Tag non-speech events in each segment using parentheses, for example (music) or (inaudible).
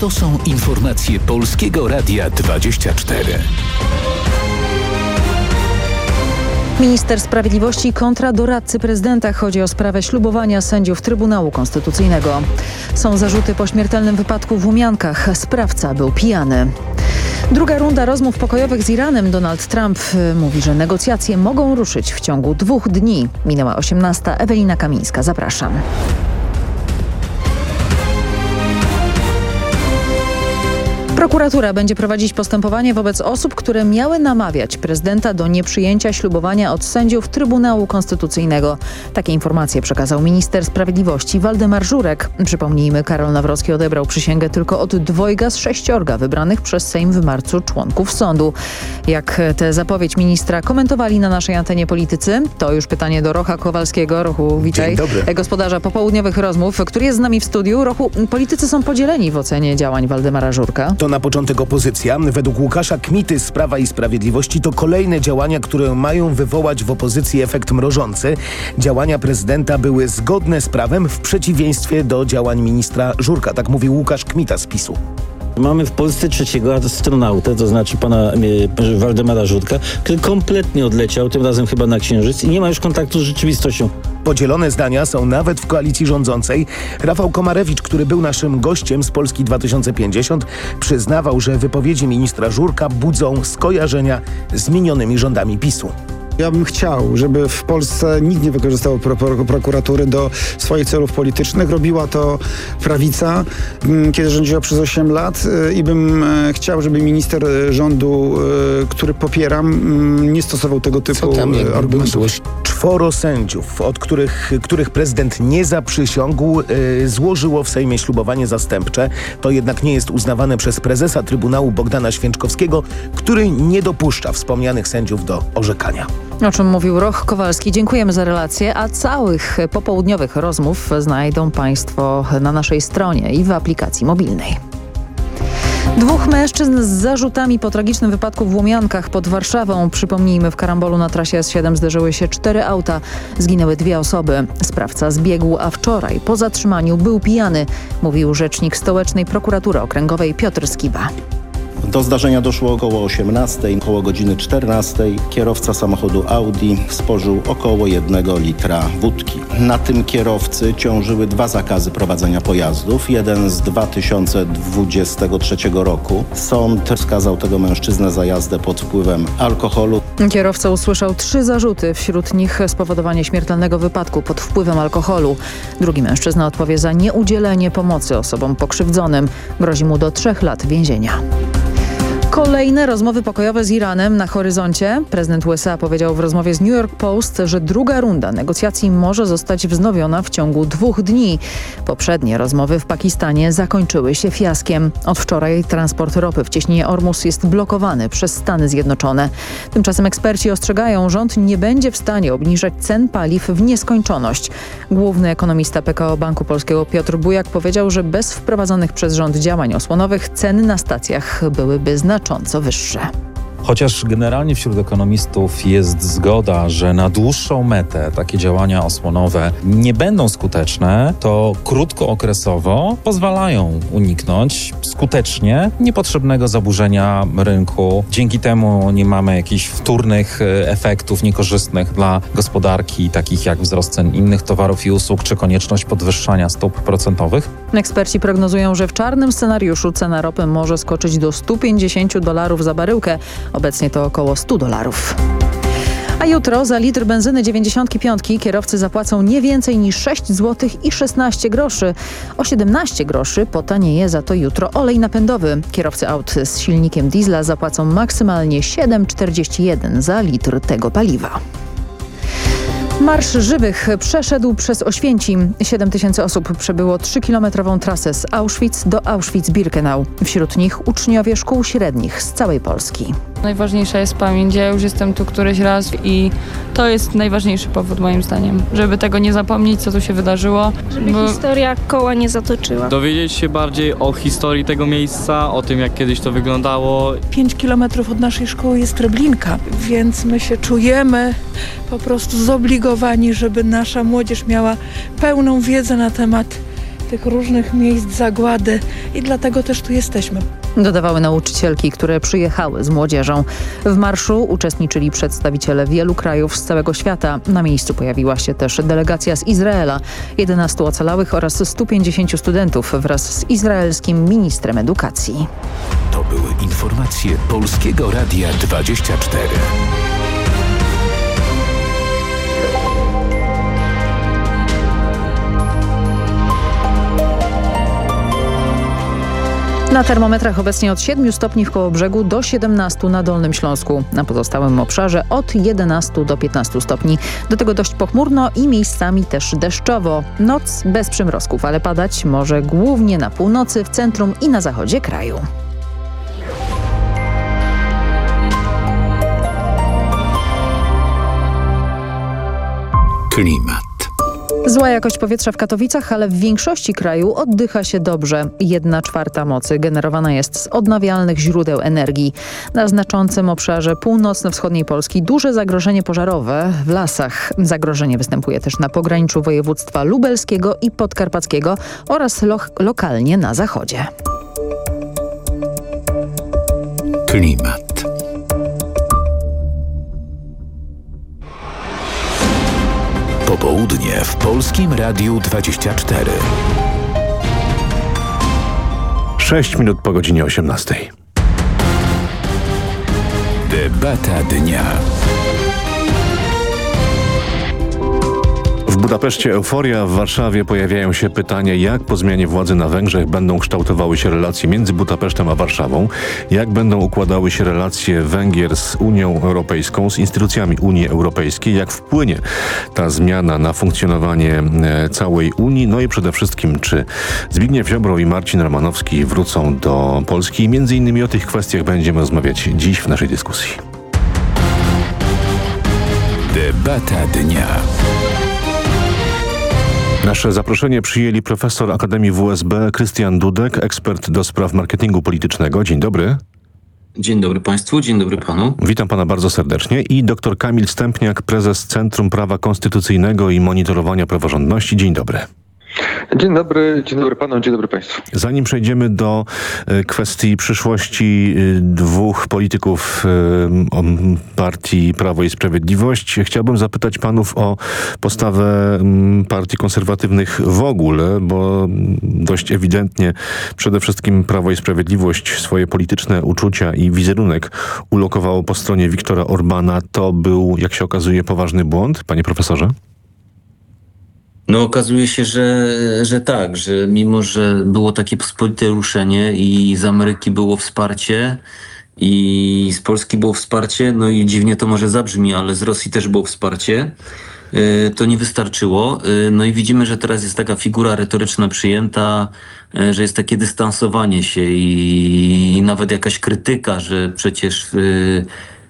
To są informacje Polskiego Radia 24. Minister Sprawiedliwości kontra doradcy prezydenta. Chodzi o sprawę ślubowania sędziów Trybunału Konstytucyjnego. Są zarzuty po śmiertelnym wypadku w Łumiankach. Sprawca był pijany. Druga runda rozmów pokojowych z Iranem. Donald Trump y, mówi, że negocjacje mogą ruszyć w ciągu dwóch dni. Minęła 18. Ewelina Kamińska. Zapraszam. Prokuratura będzie prowadzić postępowanie wobec osób, które miały namawiać prezydenta do nieprzyjęcia ślubowania od sędziów Trybunału Konstytucyjnego. Takie informacje przekazał minister sprawiedliwości Waldemar Żurek. Przypomnijmy, Karol Nawrocki odebrał przysięgę tylko od dwojga z sześciorga wybranych przez Sejm w marcu członków sądu. Jak tę zapowiedź ministra komentowali na naszej antenie politycy? To już pytanie do Rocha Kowalskiego. Rochu, witaj. Dzień dobry. Gospodarza popołudniowych rozmów, który jest z nami w studiu. Rochu, politycy są podzieleni w ocenie działań Waldemara Żurka. To na początek opozycja. Według Łukasza Kmity z Prawa i Sprawiedliwości to kolejne działania, które mają wywołać w opozycji efekt mrożący. Działania prezydenta były zgodne z prawem w przeciwieństwie do działań ministra Żurka. Tak mówił Łukasz Kmita z PiSu. Mamy w Polsce trzeciego astronautę, to znaczy pana e, Waldemara Żurka, który kompletnie odleciał, tym razem chyba na Księżyc i nie ma już kontaktu z rzeczywistością. Podzielone zdania są nawet w koalicji rządzącej. Rafał Komarewicz, który był naszym gościem z Polski 2050, przyznawał, że wypowiedzi ministra Żurka budzą skojarzenia z minionymi rządami PiSu. Ja bym chciał, żeby w Polsce nikt nie wykorzystał pro, pro, prokuratury do swoich celów politycznych. Robiła to prawica, mm, kiedy rządziła przez 8 lat y, i bym e, chciał, żeby minister rządu, y, który popieram, mm, nie stosował tego typu Co tam argumentów. Czworo sędziów, od których, których prezydent nie zaprzysiągł, złożyło w Sejmie ślubowanie zastępcze. To jednak nie jest uznawane przez prezesa Trybunału Bogdana Święczkowskiego, który nie dopuszcza wspomnianych sędziów do orzekania. O czym mówił Roch Kowalski. Dziękujemy za relację, a całych popołudniowych rozmów znajdą Państwo na naszej stronie i w aplikacji mobilnej. Dwóch mężczyzn z zarzutami po tragicznym wypadku w Łomiankach pod Warszawą. Przypomnijmy, w karambolu na trasie S7 zderzyły się cztery auta. Zginęły dwie osoby. Sprawca zbiegł, a wczoraj po zatrzymaniu był pijany, mówił rzecznik stołecznej prokuratury okręgowej Piotr Skiba. Do zdarzenia doszło około 18, około godziny 14. Kierowca samochodu Audi spożył około 1 litra wódki. Na tym kierowcy ciążyły dwa zakazy prowadzenia pojazdów. Jeden z 2023 roku. Sąd skazał tego mężczyznę za jazdę pod wpływem alkoholu. Kierowca usłyszał trzy zarzuty, wśród nich spowodowanie śmiertelnego wypadku pod wpływem alkoholu. Drugi mężczyzna odpowie za nieudzielenie pomocy osobom pokrzywdzonym. Grozi mu do trzech lat więzienia. Kolejne rozmowy pokojowe z Iranem na horyzoncie. Prezydent USA powiedział w rozmowie z New York Post, że druga runda negocjacji może zostać wznowiona w ciągu dwóch dni. Poprzednie rozmowy w Pakistanie zakończyły się fiaskiem. Od wczoraj transport ropy w cieśninie Ormus jest blokowany przez Stany Zjednoczone. Tymczasem eksperci ostrzegają, rząd nie będzie w stanie obniżać cen paliw w nieskończoność. Główny ekonomista PKO Banku Polskiego Piotr Bujak powiedział, że bez wprowadzonych przez rząd działań osłonowych ceny na stacjach byłyby znacząco wyższe. Chociaż generalnie wśród ekonomistów jest zgoda, że na dłuższą metę takie działania osłonowe nie będą skuteczne, to krótkookresowo pozwalają uniknąć skutecznie niepotrzebnego zaburzenia rynku. Dzięki temu nie mamy jakichś wtórnych e, efektów niekorzystnych dla gospodarki, takich jak wzrost cen innych towarów i usług, czy konieczność podwyższania stóp procentowych. Eksperci prognozują, że w czarnym scenariuszu cena ropy może skoczyć do 150 dolarów za baryłkę. Obecnie to około 100 dolarów. A jutro za litr benzyny 95 kierowcy zapłacą nie więcej niż 6 zł i 16 groszy. O 17 groszy potanieje za to jutro olej napędowy. Kierowcy aut z silnikiem diesla zapłacą maksymalnie 7,41 za litr tego paliwa. Marsz Żywych przeszedł przez Oświęcim. 7 tysięcy osób przebyło 3-kilometrową trasę z Auschwitz do Auschwitz-Birkenau. Wśród nich uczniowie szkół średnich z całej Polski. Najważniejsza jest pamięć. Ja już jestem tu któryś raz i to jest najważniejszy powód moim zdaniem. Żeby tego nie zapomnieć, co tu się wydarzyło. Żeby bo- historia koła nie zatoczyła. Dowiedzieć się bardziej o historii tego miejsca, o tym jak kiedyś to wyglądało. 5 kilometrów od naszej szkoły jest Treblinka, więc my się czujemy po prostu zobligowani, żeby nasza młodzież miała pełną wiedzę na temat tych różnych miejsc zagłady i dlatego też tu jesteśmy. Dodawały nauczycielki, które przyjechały z młodzieżą. W marszu uczestniczyli przedstawiciele wielu krajów z całego świata. Na miejscu pojawiła się też delegacja z Izraela, 11 ocalałych oraz 150 studentów wraz z izraelskim ministrem edukacji. To były informacje Polskiego Radia 24. Na termometrach obecnie od 7 stopni w Kołobrzegu do 17 na Dolnym Śląsku. Na pozostałym obszarze od 11 do 15 stopni. Do tego dość pochmurno i miejscami też deszczowo. Noc bez przymrozków, ale padać może głównie na północy, w centrum i na zachodzie kraju. Klimat. Zła jakość powietrza w Katowicach, ale w większości kraju oddycha się dobrze. Jedna czwarta mocy generowana jest z odnawialnych źródeł energii. Na znaczącym obszarze północno-wschodniej Polski duże zagrożenie pożarowe w lasach. Zagrożenie występuje też na pograniczu województwa lubelskiego i podkarpackiego oraz lo lokalnie na zachodzie. Klimat. Popołudnie w Polskim Radiu 24. 6 minut po godzinie 18. Debata dnia. Budapeszcie euforia, w Warszawie pojawiają się pytania, jak po zmianie władzy na Węgrzech będą kształtowały się relacje między Budapesztem a Warszawą, jak będą układały się relacje Węgier z Unią Europejską, z instytucjami Unii Europejskiej, jak wpłynie ta zmiana na funkcjonowanie e, całej Unii, no i przede wszystkim, czy Zbigniew Ziobro i Marcin Romanowski wrócą do Polski i między innymi o tych kwestiach będziemy rozmawiać dziś w naszej dyskusji. Debata dnia. Nasze zaproszenie przyjęli profesor Akademii WSB Krystian Dudek, ekspert do spraw marketingu politycznego. Dzień dobry. Dzień dobry Państwu, dzień dobry Panu. Witam Pana bardzo serdecznie. I dr Kamil Stępniak, prezes Centrum Prawa Konstytucyjnego i Monitorowania Praworządności. Dzień dobry. Dzień dobry, dzień dobry panu, dzień dobry państwu. Zanim przejdziemy do e, kwestii przyszłości e, dwóch polityków e, partii Prawo i Sprawiedliwość, chciałbym zapytać panów o postawę partii konserwatywnych w ogóle, bo dość ewidentnie przede wszystkim Prawo i Sprawiedliwość swoje polityczne uczucia i wizerunek ulokowało po stronie Viktora Orbana. To był, jak się okazuje, poważny błąd, panie profesorze? No okazuje się, że, że tak, że mimo, że było takie pospolite ruszenie i z Ameryki było wsparcie i z Polski było wsparcie, no i dziwnie to może zabrzmi, ale z Rosji też było wsparcie, to nie wystarczyło. No i widzimy, że teraz jest taka figura retoryczna przyjęta, że jest takie dystansowanie się i, i nawet jakaś krytyka, że przecież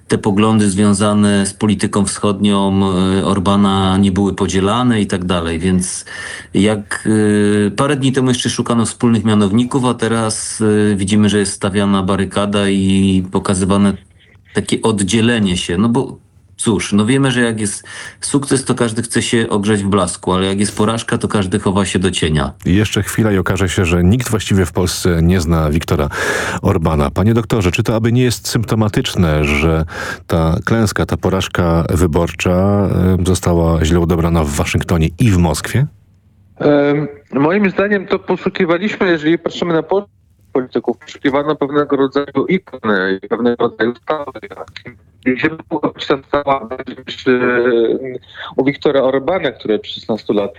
te poglądy związane z polityką wschodnią Orbana nie były podzielane i tak dalej. Więc jak parę dni temu jeszcze szukano wspólnych mianowników, a teraz widzimy, że jest stawiana barykada i pokazywane takie oddzielenie się. No bo cóż, no wiemy, że jak jest sukces, to każdy chce się ogrzeć w blasku, ale jak jest porażka, to każdy chowa się do cienia. I jeszcze chwila i okaże się, że nikt właściwie w Polsce nie zna Wiktora Orbana. Panie doktorze, czy to aby nie jest symptomatyczne, że ta klęska, ta porażka wyborcza została źle odebrana w Waszyngtonie i w Moskwie? Um, moim zdaniem to poszukiwaliśmy, jeżeli patrzymy na polityków, poszukiwano pewnego rodzaju ikony, pewnego rodzaju stawy, gdzie być ta stała u Wiktora Orbana, który od 16 lat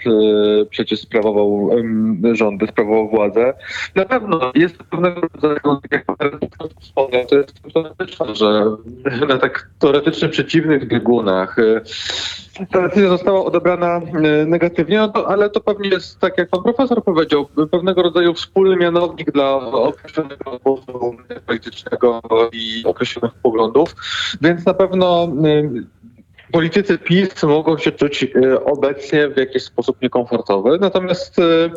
przecież sprawował rządy, sprawował władzę. Na pewno jest pewnego rodzaju, jak wspomniał, to jest teoretyczne, że na tak teoretycznie przeciwnych biegunach ta decyzja została odebrana negatywnie, no to, ale to pewnie jest, tak jak pan profesor powiedział, pewnego rodzaju wspólny mianownik dla określonego obozu politycznego i określonych poglądów, więc na pewno politycy PiS mogą się czuć e, obecnie w jakiś sposób niekomfortowy. Natomiast e,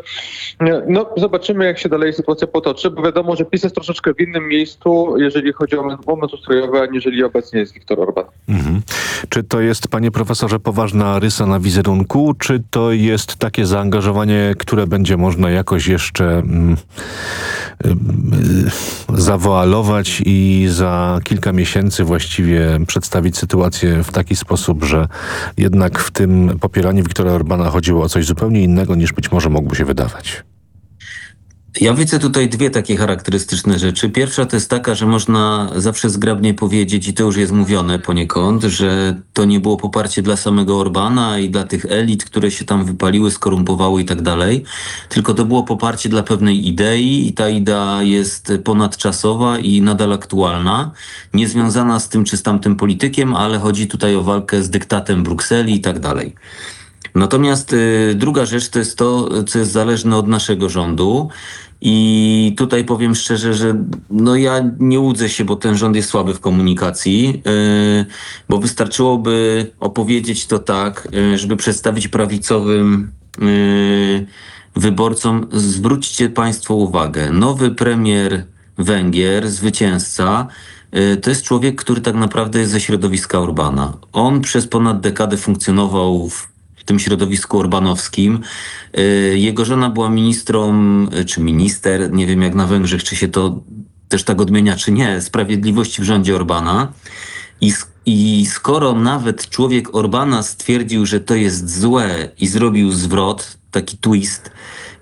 no, zobaczymy, jak się dalej sytuacja potoczy, bo wiadomo, że PiS jest troszeczkę w innym miejscu, jeżeli chodzi o moment ustrojowy, aniżeli obecnie jest Viktor Orban. Mhm. Czy to jest, panie profesorze, poważna rysa na wizerunku, czy to jest takie zaangażowanie, które będzie można jakoś jeszcze mm, y, zawoalować i za kilka miesięcy właściwie przedstawić sytuację w taki sposób, że jednak w tym popieraniu Wiktora Orbana chodziło o coś zupełnie innego niż być może mógłby się wydawać? Ja widzę tutaj dwie takie charakterystyczne rzeczy. Pierwsza to jest taka, że można zawsze zgrabnie powiedzieć, i to już jest mówione poniekąd, że to nie było poparcie dla samego Orbana i dla tych elit, które się tam wypaliły, skorumpowały i tak dalej, tylko to było poparcie dla pewnej idei i ta idea jest ponadczasowa i nadal aktualna, niezwiązana z tym czy z tamtym politykiem, ale chodzi tutaj o walkę z dyktatem Brukseli i tak dalej. Natomiast y, druga rzecz to jest to, co jest zależne od naszego rządu. I tutaj powiem szczerze, że no ja nie łudzę się, bo ten rząd jest słaby w komunikacji, yy, bo wystarczyłoby opowiedzieć to tak, yy, żeby przedstawić prawicowym wyborcom. Zwróćcie Państwo uwagę, nowy premier Węgier, zwycięzca, to jest człowiek, który tak naprawdę jest ze środowiska Urbana. On przez ponad dekadę funkcjonował w w tym środowisku orbanowskim. Y, jego żona była ministrą, y, czy minister, nie wiem jak na Węgrzech, czy się to też tak odmienia, czy nie, sprawiedliwości w rządzie Orbana. I, I skoro nawet człowiek Orbana stwierdził, że to jest złe i zrobił zwrot, taki twist,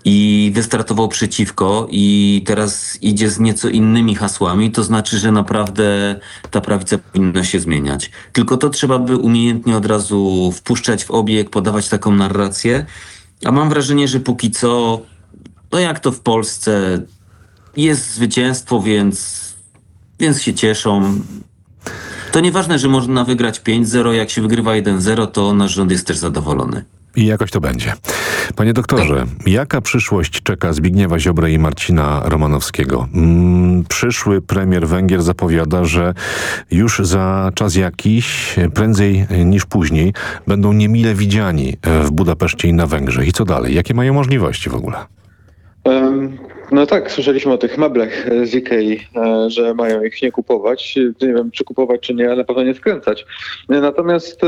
i wystartował przeciwko i teraz idzie z nieco innymi hasłami, to znaczy, że naprawdę ta prawica powinna się zmieniać. Tylko to trzeba by umiejętnie od razu wpuszczać w obieg, podawać taką narrację. A mam wrażenie, że póki co, no jak to w Polsce, jest zwycięstwo, więc, więc się cieszą. To nieważne, że można wygrać 5-0, jak się wygrywa 1-0, to nasz rząd jest też zadowolony. I jakoś to będzie. Panie doktorze, jaka przyszłość czeka Zbigniewa Ziobrę i Marcina Romanowskiego? Mm, przyszły premier Węgier zapowiada, że już za czas jakiś, prędzej niż później, będą niemile widziani w Budapeszcie i na Węgrzech. I co dalej? Jakie mają możliwości w ogóle? Um, no tak, słyszeliśmy o tych meblach z Ikei, e, że mają ich nie kupować. Nie wiem, czy kupować, czy nie, ale na pewno nie skręcać. Natomiast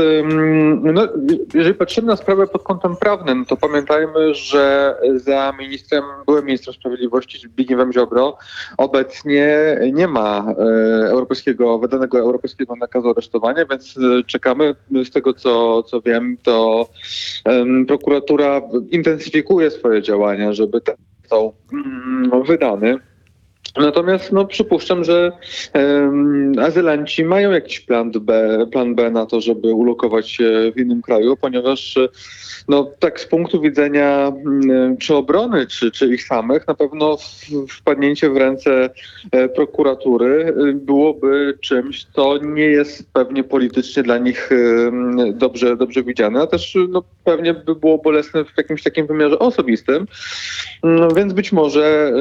no, jeżeli patrzymy na sprawę pod kątem prawnym, to pamiętajmy, że za ministrem, byłem ministrem sprawiedliwości, Zbigniewem Ziobro, obecnie nie ma e, europejskiego, wydanego europejskiego nakazu aresztowania, więc e, czekamy. Z tego, co, co wiem, to prokuratura intensyfikuje swoje działania, żeby te został mm, wydany. Natomiast no, przypuszczam, że um, azylanci mają jakiś plan B, plan B na to, żeby ulokować się w innym kraju, ponieważ no, tak z punktu widzenia mm, czy obrony, czy, czy ich samych, na pewno wpadnięcie w ręce e, prokuratury y, byłoby czymś, co nie jest pewnie politycznie dla nich dobrze, dobrze widziane, a też no, pewnie by było bolesne w jakimś takim wymiarze osobistym. No, więc być może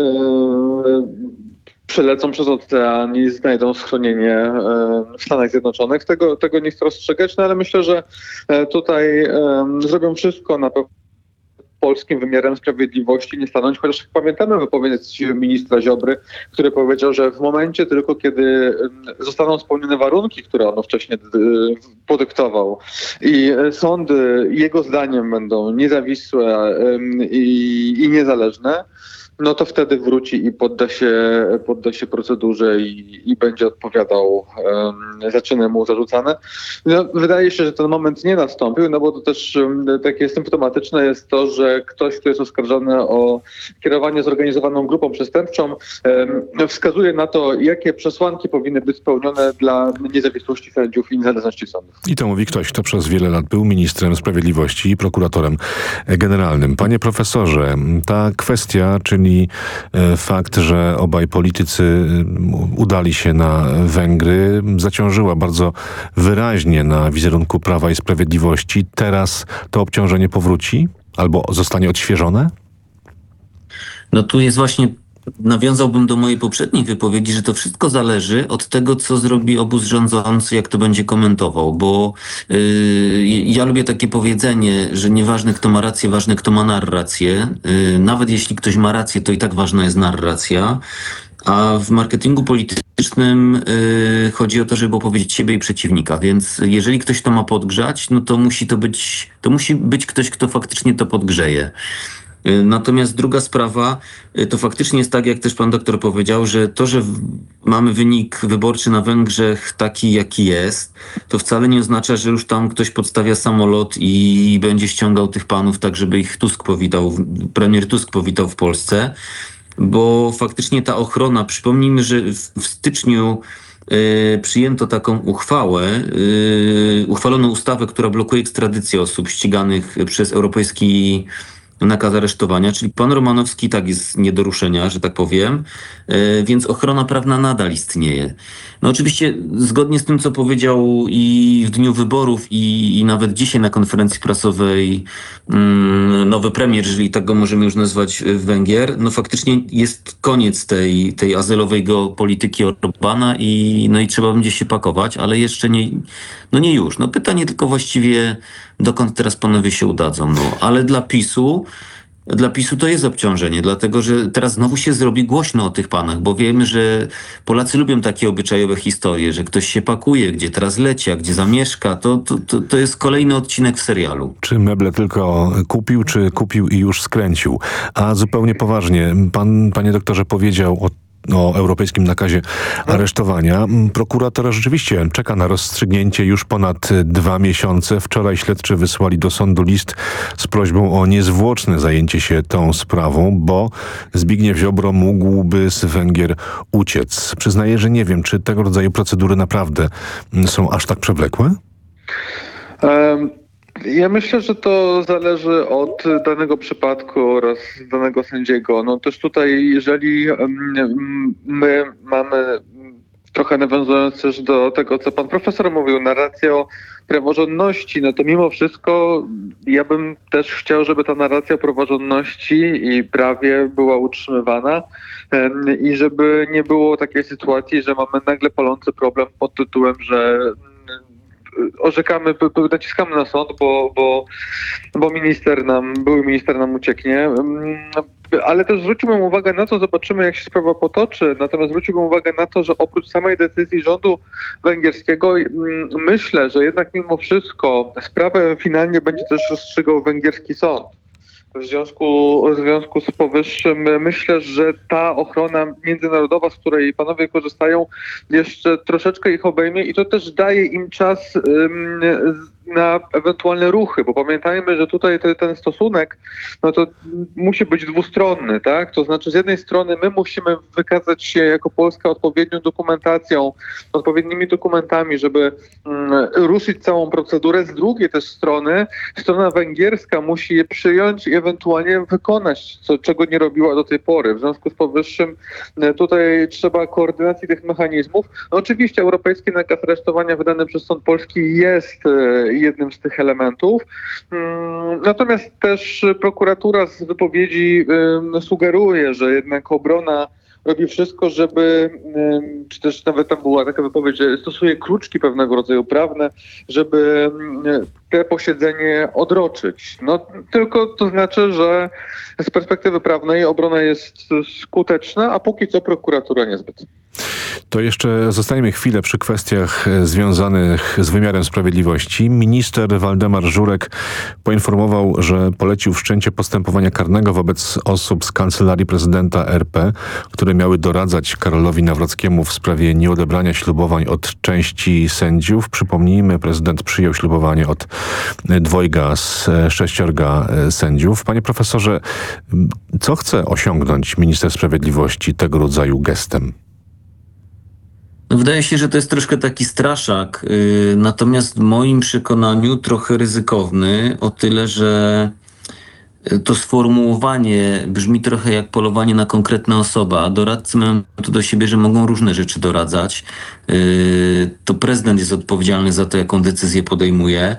yy, przelecą przez ocean i znajdą schronienie e, w Stanach Zjednoczonych. Tego, tego nie chcę rozstrzegać, no ale myślę, że e, tutaj e, zrobią wszystko na pewno polskim wymiarem sprawiedliwości nie stanąć, chociaż pamiętamy wypowiedź ministra Ziobry, który powiedział, że w momencie tylko kiedy zostaną spełnione warunki, które on wcześniej podyktował i sądy jego zdaniem będą niezawisłe i, i niezależne, no to wtedy wróci i podda się, podda się procedurze i, i będzie odpowiadał za czyny mu zarzucane. No, wydaje się, że ten moment nie nastąpił, no bo to też takie symptomatyczne jest to, że ktoś, kto jest oskarżony o kierowanie zorganizowaną grupą przestępczą, wskazuje na to, jakie przesłanki powinny być spełnione dla niezawisłości sędziów i niezależności sądów. I to mówi ktoś, kto przez wiele lat był ministrem sprawiedliwości i prokuratorem generalnym. Panie profesorze, ta kwestia, czyli e, fakt, że obaj politycy e, udali się na Węgry, zaciążyła bardzo wyraźnie na wizerunku Prawa i Sprawiedliwości. Teraz to obciążenie powróci albo zostanie odświeżone? No tu jest właśnie nawiązałbym do mojej poprzedniej wypowiedzi, że to wszystko zależy od tego, co zrobi obóz rządzący, jak to będzie komentował, bo yy, ja lubię takie powiedzenie, że nieważne kto ma rację, ważne kto ma narrację. Yy, nawet jeśli ktoś ma rację, to i tak ważna jest narracja. A w marketingu politycznym yy, chodzi o to, żeby opowiedzieć siebie i przeciwnika. Więc jeżeli ktoś to ma podgrzać, no to musi to być, to musi być ktoś, kto faktycznie to podgrzeje. Y, Natomiast druga sprawa, y, to faktycznie jest tak, jak też pan doktor powiedział, że to, że mamy wynik wyborczy na Węgrzech taki, jaki jest, to wcale nie oznacza, że już tam ktoś podstawia samolot i będzie ściągał tych panów tak, żeby ich Tusk powitał, premier Tusk powitał w Polsce, bo faktycznie ta ochrona, przypomnijmy, że w, styczniu y, przyjęto taką uchwałę, y, uchwalono ustawę, która blokuje ekstradycję osób ściganych przez europejski nakaz aresztowania, czyli pan Romanowski tak jest nie do ruszenia, że tak powiem, e, więc ochrona prawna nadal istnieje. No oczywiście zgodnie z tym, co powiedział i w dniu wyborów i, i nawet dzisiaj na konferencji prasowej mm, nowy premier, jeżeli tak go możemy już nazwać e, Węgier, no faktycznie jest koniec tej, tej azylowej geopolityki Orbana i, no i trzeba będzie się pakować, ale jeszcze nie, no nie już. No pytanie tylko właściwie, dokąd teraz panowie się udadzą. No, ale dla PiSu dla PiSu to jest obciążenie, dlatego że teraz znowu się zrobi głośno o tych panach, bo wiemy, że Polacy lubią takie obyczajowe historie, że ktoś się pakuje, gdzie teraz leci, a gdzie zamieszka. To, to, to, to jest kolejny odcinek w serialu. Czy meble tylko kupił, czy kupił i już skręcił? A zupełnie poważnie, pan, panie doktorze, powiedział o o europejskim nakazie aresztowania. Mm, Prokuratora rzeczywiście czeka na rozstrzygnięcie już ponad y, dwa miesiące. Wczoraj śledczy wysłali do sądu list z prośbą o niezwłoczne zajęcie się tą sprawą, bo Zbigniew Ziobro mógłby z Węgier uciec. Przyznaję, że nie wiem, czy tego rodzaju procedury naprawdę mm, są aż tak przewlekłe? Em, Ja myślę, że to zależy od danego przypadku oraz danego sędziego. No też tutaj, jeżeli my mamy, trochę nawiązując też do tego, co pan profesor mówił, narrację o praworządności, no to mimo wszystko ja bym też chciał, żeby ta narracja o praworządności i prawie była utrzymywana i żeby nie było takiej sytuacji, że mamy nagle palący problem pod tytułem, że orzekamy, naciskamy na sąd, bo, bo, bo minister nam, były minister nam ucieknie. Mm, Ale też zwróciłbym uwagę na to, zobaczymy jak się sprawa potoczy, natomiast zwróciłbym uwagę na to, że oprócz samej decyzji rządu węgierskiego mm, myślę, że jednak mimo wszystko sprawę finalnie będzie też rozstrzygał węgierski sąd. W związku, w związku z powyższym myślę, że ta ochrona międzynarodowa, z której panowie korzystają, jeszcze troszeczkę ich obejmie i to też daje im czas na ewentualne ruchy, bo pamiętajmy, że tutaj te, ten stosunek no to musi być dwustronny, tak? To znaczy z jednej strony my musimy wykazać się jako Polska odpowiednią dokumentacją, odpowiednimi dokumentami, żeby mm, ruszyć całą procedurę. Z drugiej też strony strona węgierska musi je przyjąć i ewentualnie wykonać, co, czego nie robiła do tej pory. W związku z powyższym e, tutaj trzeba koordynacji tych mechanizmów. No oczywiście europejski nakaz aresztowania wydany przez sąd polski jest e, jednym z tych elementów. Mm, Natomiast też prokuratura z wypowiedzi sugeruje, że jednak obrona robi wszystko, żeby, czy też nawet tam była taka wypowiedź, że stosuje kruczki pewnego rodzaju prawne, żeby te posiedzenie odroczyć. No tylko to znaczy, że z perspektywy prawnej obrona jest skuteczna, a póki co prokuratura niezbyt. To jeszcze zostaniemy chwilę przy kwestiach e, związanych z wymiarem sprawiedliwości. Minister Waldemar Żurek poinformował, że polecił wszczęcie postępowania karnego wobec osób z kancelarii prezydenta RP, które miały doradzać Karolowi Nawrockiemu w sprawie nieodebrania ślubowań od części sędziów. Przypomnijmy, prezydent przyjął ślubowanie od e, dwojga z e, sześciorga sędziów. Panie profesorze, co chce osiągnąć minister sprawiedliwości tego rodzaju gestem? Wydaje się, że to jest troszkę taki straszak, yy, natomiast w moim przekonaniu trochę ryzykowny, o tyle, że y, to sformułowanie brzmi trochę jak polowanie na konkretne osoby, a doradcy mają to do siebie, że mogą różne rzeczy doradzać. Yy, To prezydent jest odpowiedzialny za to, jaką decyzję podejmuje.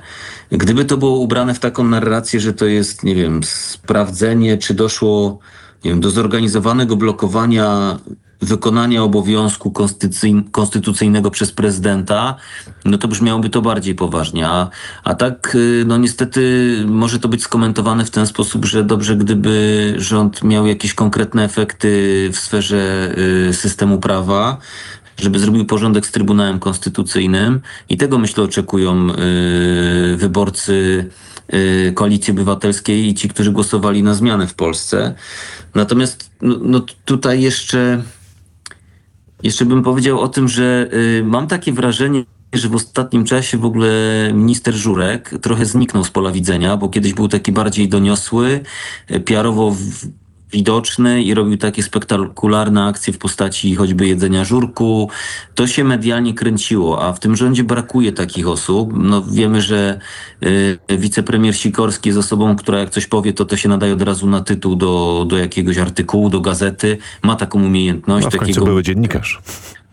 Gdyby to było ubrane w taką narrację, że to jest, nie wiem, sprawdzenie, czy doszło nie wiem, do zorganizowanego blokowania wykonania obowiązku konstytucyjn- konstytucyjnego przez prezydenta, no to brzmiałoby to bardziej poważnie. A, a tak, y, no niestety może to być skomentowane w ten sposób, że dobrze gdyby rząd miał jakieś konkretne efekty w sferze y, systemu prawa, żeby zrobił porządek z Trybunałem Konstytucyjnym i tego myślę oczekują y, wyborcy y, Koalicji Obywatelskiej i ci, którzy głosowali na zmianę w Polsce. Natomiast no, no tutaj jeszcze jeszcze bym powiedział o tym, że y, mam takie wrażenie, że w ostatnim czasie w ogóle minister Żurek trochę zniknął z pola widzenia, bo kiedyś był taki bardziej doniosły, y, PR-owo widoczny i robił takie spektakularne akcje w postaci choćby jedzenia żurku. To się medialnie kręciło, a w tym rządzie brakuje takich osób. No wiemy, że y, wicepremier Sikorski jest osobą, która jak coś powie, to to się nadaje od razu na tytuł do, do jakiegoś artykułu, do gazety. Ma taką umiejętność. No, w końcu takiego były dziennikarz.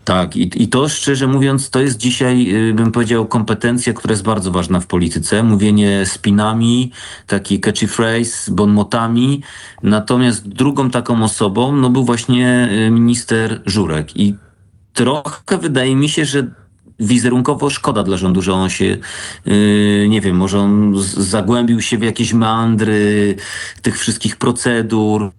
Tak, i, i to szczerze mówiąc, to jest dzisiaj, y, bym powiedział, kompetencja, która jest bardzo ważna w polityce. Mówienie spinami, taki catchy phrase, bonmotami. Natomiast drugą taką osobą, no był właśnie y, minister Żurek. I trochę wydaje mi się, że wizerunkowo szkoda dla rządu, że on się, yy, nie wiem, może on zagłębił się w jakieś meandry tych wszystkich procedur,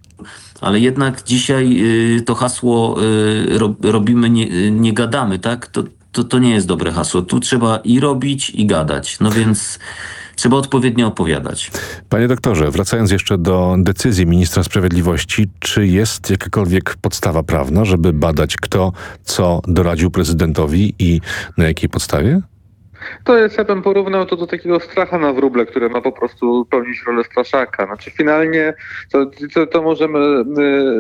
ale jednak dzisiaj y, to hasło y, ro, robimy, nie, y, nie gadamy, tak? To, to, to nie jest dobre hasło. Tu trzeba i robić, i gadać. No więc (laughs) trzeba odpowiednio opowiadać. Panie doktorze, wracając jeszcze do decyzji ministra sprawiedliwości, czy jest jakakolwiek podstawa prawna, żeby badać kto co doradził prezydentowi i na jakiej podstawie? To jest, ja bym porównał to do takiego stracha na wróble, które ma po prostu pełnić rolę straszaka. Znaczy finalnie to, to, to możemy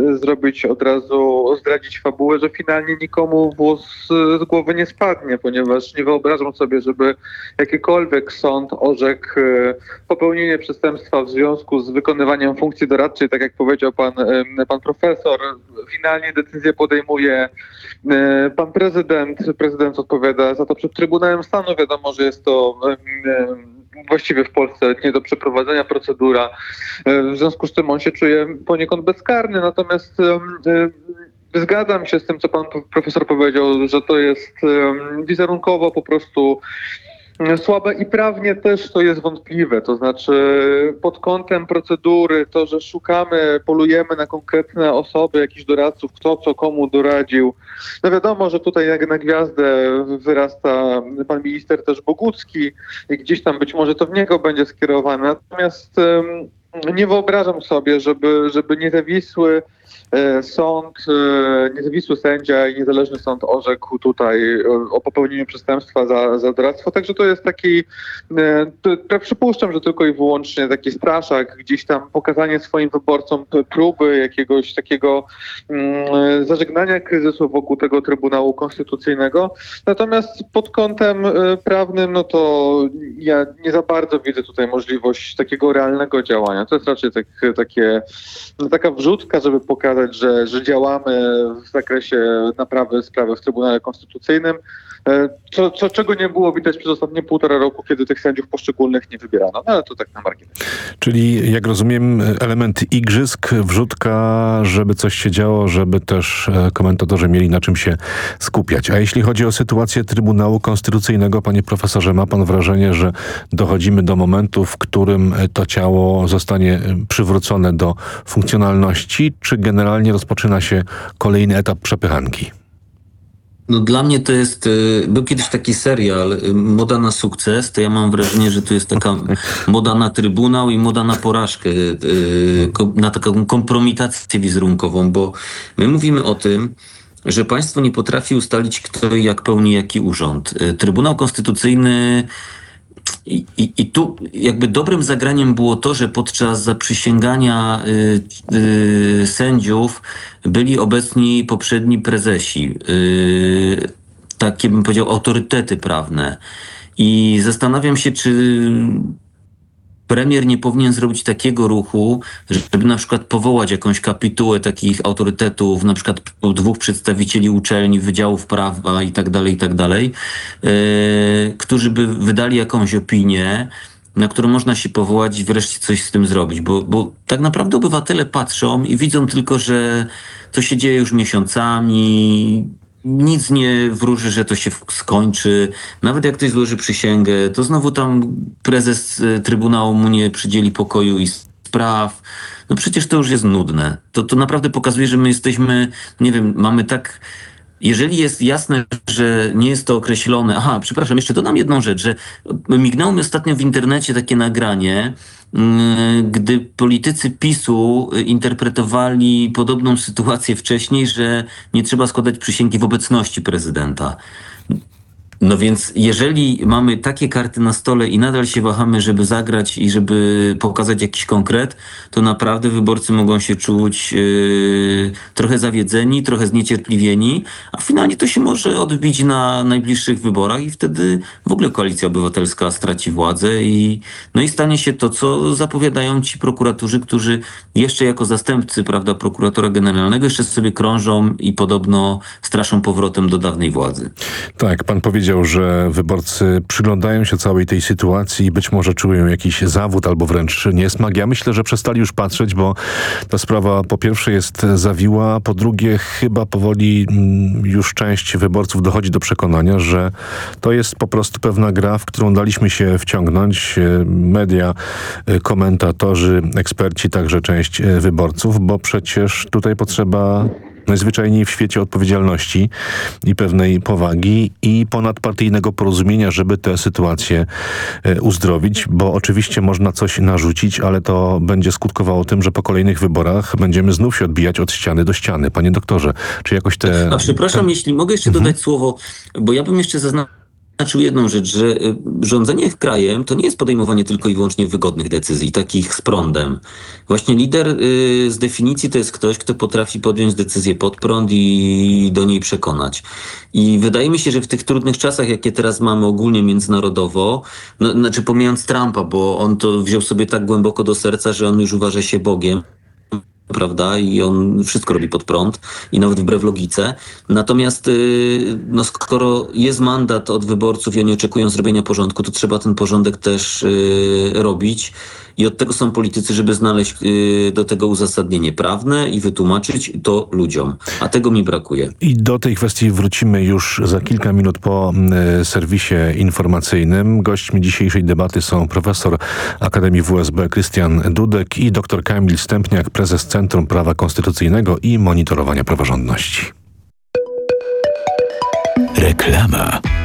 y, zrobić od razu, zdradzić fabułę, że finalnie nikomu włos z głowy nie spadnie, ponieważ nie wyobrażam sobie, żeby jakikolwiek sąd orzekł y, popełnienie przestępstwa w związku z wykonywaniem funkcji doradczej, tak jak powiedział pan, y, pan profesor. Finalnie decyzję podejmuje y, pan prezydent. Prezydent odpowiada za to przed Trybunałem Stanu. Wiadomo, że jest to właściwie w Polsce nie do przeprowadzenia procedura. W związku z tym on się czuje poniekąd bezkarny. Natomiast zgadzam się z tym, co pan profesor powiedział, że to jest wizerunkowo po prostu słabe i prawnie też to jest wątpliwe. To znaczy pod kątem procedury, to, że szukamy, polujemy na konkretne osoby, jakichś doradców, kto co komu doradził. No wiadomo, że tutaj jak na gwiazdę wyrasta pan minister też Bogucki i gdzieś tam być może to w niego będzie skierowane. Natomiast nie wyobrażam sobie, żeby, żeby niezawisły sąd, e, niezawisły sędzia i niezależny sąd orzekł tutaj e, o popełnieniu przestępstwa za, za doradztwo. Także to jest taki, e, to, przypuszczam, że tylko i wyłącznie taki straszak, gdzieś tam pokazanie swoim wyborcom próby jakiegoś takiego mm, zażegnania kryzysu wokół tego Trybunału Konstytucyjnego. Natomiast pod kątem e, prawnym, no to ja nie za bardzo widzę tutaj możliwość takiego realnego działania. To jest raczej tak, takie, no taka wrzutka, żeby pokazać, że, że działamy w zakresie naprawy sprawy w Trybunale Konstytucyjnym. E, Co, co, czego nie było widać przez ostatnie półtora roku, kiedy tych sędziów poszczególnych nie wybierano. No ale to tak na marginesie. Czyli, jak rozumiem, element igrzysk, wrzutka, żeby coś się działo, żeby też e, komentatorzy mieli na czym się skupiać. A jeśli chodzi o sytuację Trybunału Konstytucyjnego, panie profesorze, ma pan wrażenie, że dochodzimy do momentu, w którym to ciało zostanie przywrócone do funkcjonalności, czy generalnie rozpoczyna się kolejny etap przepychanki? No dla mnie to jest, y, był kiedyś taki serial y, Moda na sukces, to ja mam wrażenie, że to jest taka (laughs) moda na trybunał i moda na porażkę, y, na taką kompromitację wizerunkową, bo my mówimy o tym, że państwo nie potrafi ustalić, kto i jak pełni jaki urząd. Trybunał Konstytucyjny i, i, I tu jakby dobrym zagraniem było to, że podczas zaprzysięgania y, y, sędziów byli obecni poprzedni prezesi, y, takie bym powiedział autorytety prawne. I zastanawiam się, czy premier nie powinien zrobić takiego ruchu, żeby na przykład powołać jakąś kapitułę takich autorytetów, na przykład dwóch przedstawicieli uczelni, wydziałów prawa i tak dalej, i tak dalej, e, którzy by wydali jakąś opinię na którą można się powołać i wreszcie coś z tym zrobić, bo, bo tak naprawdę obywatele patrzą i widzą tylko, że to się dzieje już miesiącami, nic nie wróży, że to się skończy. Nawet jak ktoś złoży przysięgę, to znowu tam prezes e, Trybunału mu nie przydzieli pokoju i spraw. No przecież to już jest nudne. To, to naprawdę pokazuje, że my jesteśmy, nie wiem, mamy tak jeżeli jest jasne, że nie jest to określone, aha, przepraszam, jeszcze dodam jedną rzecz, że mignęło mi ostatnio w internecie takie nagranie, gdy politycy PiSu interpretowali podobną sytuację wcześniej, że nie trzeba składać przysięgi w obecności prezydenta. No więc jeżeli mamy takie karty na stole i nadal się wahamy, żeby zagrać i żeby pokazać jakiś konkret, to naprawdę wyborcy mogą się czuć yy, trochę zawiedzeni, trochę zniecierpliwieni, a finalnie to się może odbić na najbliższych wyborach i wtedy w ogóle koalicja obywatelska straci władzę i, no i stanie się to, co zapowiadają ci prokuratorzy, którzy jeszcze jako zastępcy, prawda, prokuratora generalnego jeszcze sobie krążą i podobno straszą powrotem do dawnej władzy. Tak, pan powiedział powiedział, że wyborcy przyglądają się całej tej sytuacji i być może czują jakiś zawód albo wręcz niesmak. Ja myślę, że przestali już patrzeć, bo ta sprawa po pierwsze jest zawiła, po drugie chyba powoli mm, już część wyborców dochodzi do przekonania, że to jest po prostu pewna gra, w którą daliśmy się wciągnąć. Media, komentatorzy, eksperci, także część wyborców, bo przecież tutaj potrzeba najzwyczajniej w świecie odpowiedzialności i pewnej powagi i ponadpartyjnego porozumienia, żeby tę sytuację e, uzdrowić, bo oczywiście można coś narzucić, ale to będzie skutkowało tym, że po kolejnych wyborach będziemy znów się odbijać od ściany do ściany. Panie doktorze, czy jakoś te... A przepraszam, te... jeśli mogę jeszcze mhm. dodać słowo, bo ja bym jeszcze zaznaczył zaznaczył jedną rzecz, że y, rządzenie krajem to nie jest podejmowanie tylko i wyłącznie wygodnych decyzji, takich z prądem. Właśnie lider y, z definicji to jest ktoś, kto potrafi podjąć decyzję pod prąd i do niej przekonać. I wydaje mi się, że w tych trudnych czasach, jakie teraz mamy ogólnie międzynarodowo, no, znaczy pomijając Trumpa, bo on to wziął sobie tak głęboko do serca, że on już uważa się Bogiem prawda? I on wszystko robi pod prąd i nawet wbrew logice. Natomiast y, no, skoro jest mandat od wyborców i oni oczekują zrobienia porządku, to trzeba ten porządek też y, robić. I od tego są politycy, żeby znaleźć y, do tego uzasadnienie prawne i wytłumaczyć to ludziom. A tego mi brakuje. I do tej kwestii wrócimy już za kilka minut po y, serwisie informacyjnym. Gośćmi dzisiejszej debaty są profesor Akademii WSB Krystian Dudek i dr Kamil Stępniak, prezes Centrum Prawa Konstytucyjnego i Monitorowania Praworządności. Reklama.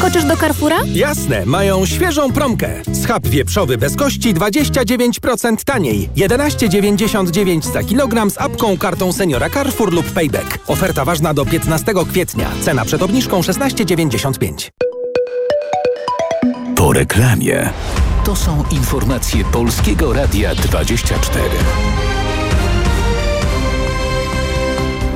Wskoczysz do Carrefoura? Jasne, mają świeżą promkę. Schab wieprzowy bez kości 29% taniej. 11,99 za kilogram z apką, kartą seniora Carrefour lub Payback. Oferta ważna do 15 kwietnia. Cena przed obniżką 16,95. Po reklamie. To są informacje Polskiego Radia 24.